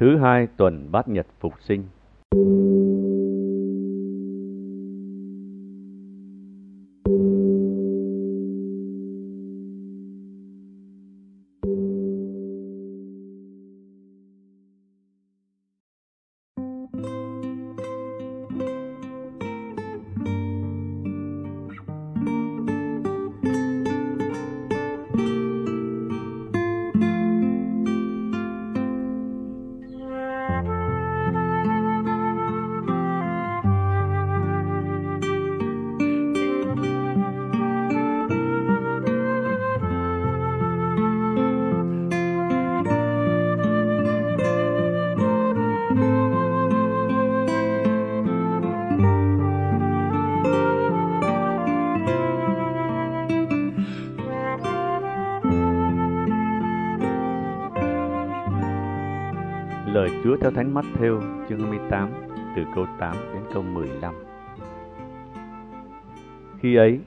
Thứ hai tuần bát nhật phục sinh. Lời Chúa theo Thánh Matthew chương 28 từ câu 8 đến câu 15. Khi ấy,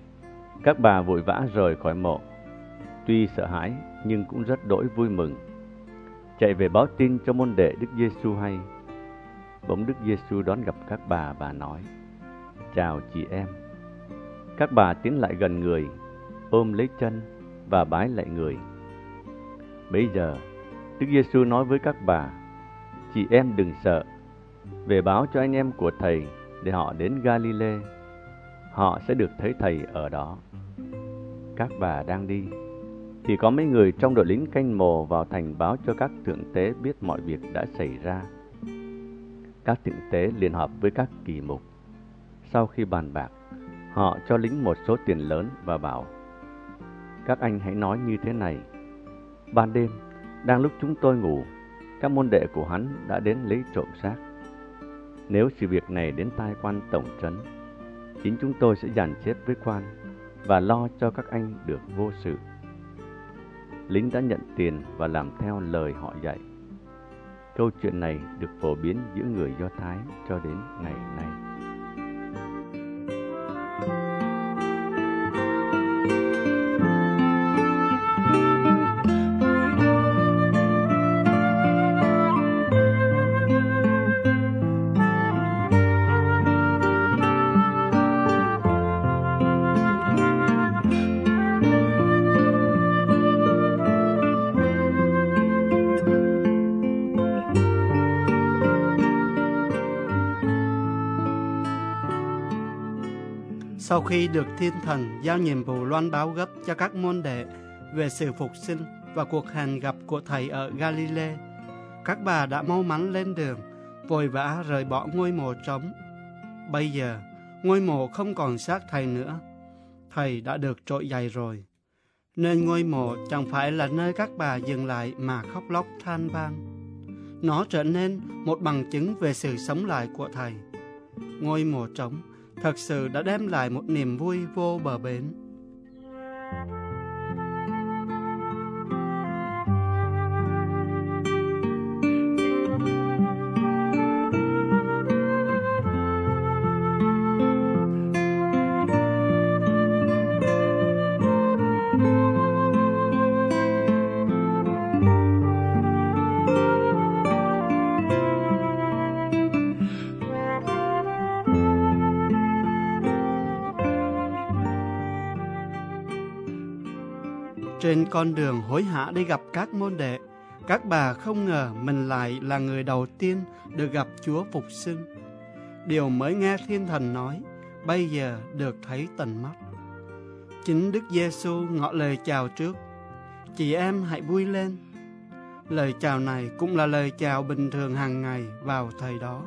các bà vội vã rời khỏi mộ, tuy sợ hãi nhưng cũng rất đỗi vui mừng. Chạy về báo tin cho môn đệ Đức Giêsu hay. Bỗng Đức Giêsu đón gặp các bà và nói: "Chào chị em." Các bà tiến lại gần người, ôm lấy chân và bái lại người. Bây giờ, Đức Giêsu nói với các bà: Chị em đừng sợ, về báo cho anh em của thầy để họ đến Galilee. Họ sẽ được thấy thầy ở đó. Các bà đang đi, thì có mấy người trong đội lính canh mồ vào thành báo cho các thượng tế biết mọi việc đã xảy ra. Các thượng tế liên hợp với các kỳ mục. Sau khi bàn bạc, họ cho lính một số tiền lớn và bảo Các anh hãy nói như thế này Ban đêm, đang lúc chúng tôi ngủ các môn đệ của hắn đã đến lấy trộm xác. Nếu sự việc này đến tai quan tổng trấn, chính chúng tôi sẽ giàn chết với quan và lo cho các anh được vô sự. Lính đã nhận tiền và làm theo lời họ dạy. Câu chuyện này được phổ biến giữa người Do Thái cho đến ngày nay. Sau khi được thiên thần giao nhiệm vụ loan báo gấp cho các môn đệ về sự phục sinh và cuộc hẹn gặp của thầy ở Galilee, các bà đã mau mắn lên đường, vội vã rời bỏ ngôi mộ trống. Bây giờ, ngôi mộ không còn xác thầy nữa. Thầy đã được trội dày rồi. Nên ngôi mộ chẳng phải là nơi các bà dừng lại mà khóc lóc than van. Nó trở nên một bằng chứng về sự sống lại của thầy. Ngôi mộ trống thật sự đã đem lại một niềm vui vô bờ bến. Trên con đường hối hả đi gặp các môn đệ, các bà không ngờ mình lại là người đầu tiên được gặp Chúa phục sinh. Điều mới nghe thiên thần nói, bây giờ được thấy tận mắt. Chính Đức Giêsu ngỏ lời chào trước. Chị em hãy vui lên. Lời chào này cũng là lời chào bình thường hàng ngày vào thời đó.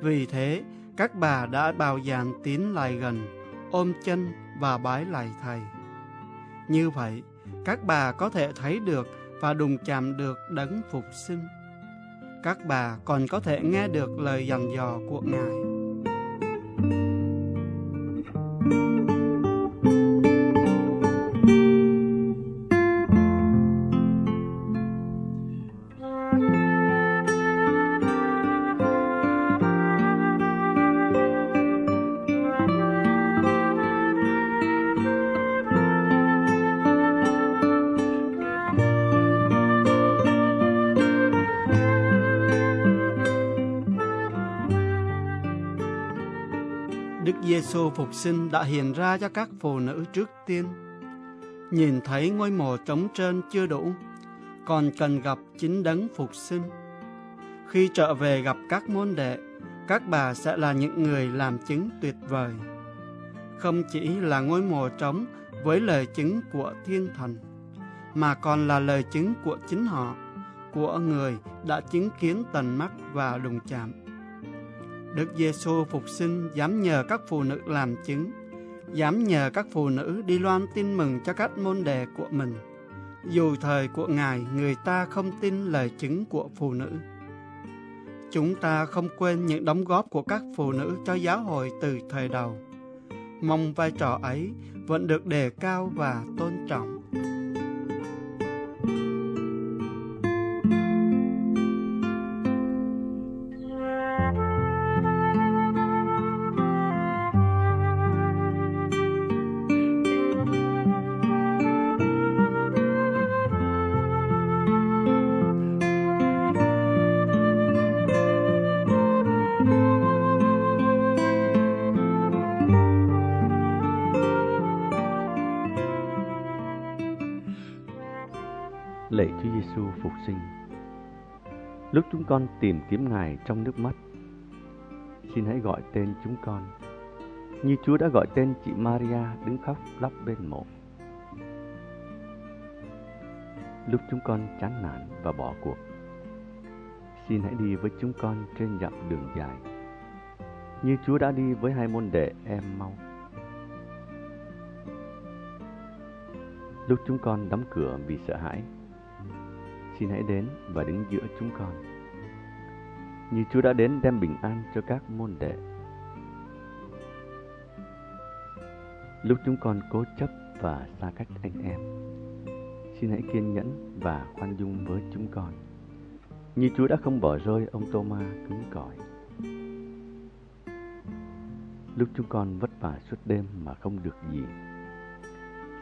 Vì thế, các bà đã bào dạn tiến lại gần, ôm chân và bái lại Thầy. Như vậy, các bà có thể thấy được và đùng chạm được đấng phục sinh. Các bà còn có thể nghe được lời dặn dò của Ngài. Giêsu phục sinh đã hiện ra cho các phụ nữ trước tiên. Nhìn thấy ngôi mộ trống trơn chưa đủ, còn cần gặp chính đấng phục sinh. Khi trở về gặp các môn đệ, các bà sẽ là những người làm chứng tuyệt vời. Không chỉ là ngôi mộ trống với lời chứng của thiên thần, mà còn là lời chứng của chính họ, của người đã chứng kiến tận mắt và đụng chạm. Đức Giêsu phục sinh dám nhờ các phụ nữ làm chứng, dám nhờ các phụ nữ đi loan tin mừng cho các môn đề của mình. Dù thời của Ngài người ta không tin lời chứng của phụ nữ. Chúng ta không quên những đóng góp của các phụ nữ cho giáo hội từ thời đầu. Mong vai trò ấy vẫn được đề cao và tôn trọng. Lạy Chúa Giêsu phục sinh. Lúc chúng con tìm kiếm Ngài trong nước mắt, xin hãy gọi tên chúng con, như Chúa đã gọi tên chị Maria đứng khóc lóc bên mộ. Lúc chúng con chán nản và bỏ cuộc, xin hãy đi với chúng con trên dặm đường dài, như Chúa đã đi với hai môn đệ em mau. Lúc chúng con đóng cửa vì sợ hãi, xin hãy đến và đứng giữa chúng con. Như Chúa đã đến đem bình an cho các môn đệ. Lúc chúng con cố chấp và xa cách anh em, xin hãy kiên nhẫn và khoan dung với chúng con. Như Chúa đã không bỏ rơi ông Tô-ma cứng cỏi. Lúc chúng con vất vả suốt đêm mà không được gì,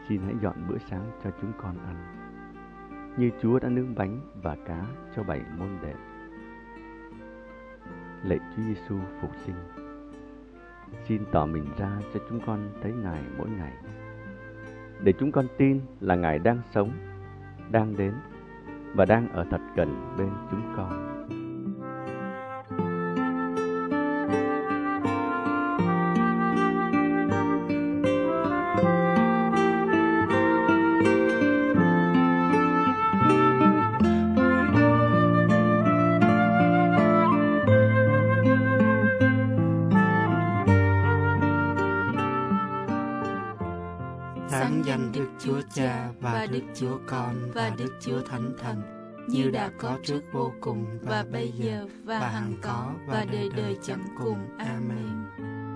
xin hãy dọn bữa sáng cho chúng con ăn như Chúa đã nướng bánh và cá cho bảy môn đệ. Lạy Chúa Giêsu phục sinh, xin tỏ mình ra cho chúng con thấy Ngài mỗi ngày, để chúng con tin là Ngài đang sống, đang đến và đang ở thật gần bên chúng con. Đức Chúa Con và Đức Chúa Thánh Thần, như đã có trước vô cùng và bây giờ và hằng có và đời đời chẳng cùng. Amen.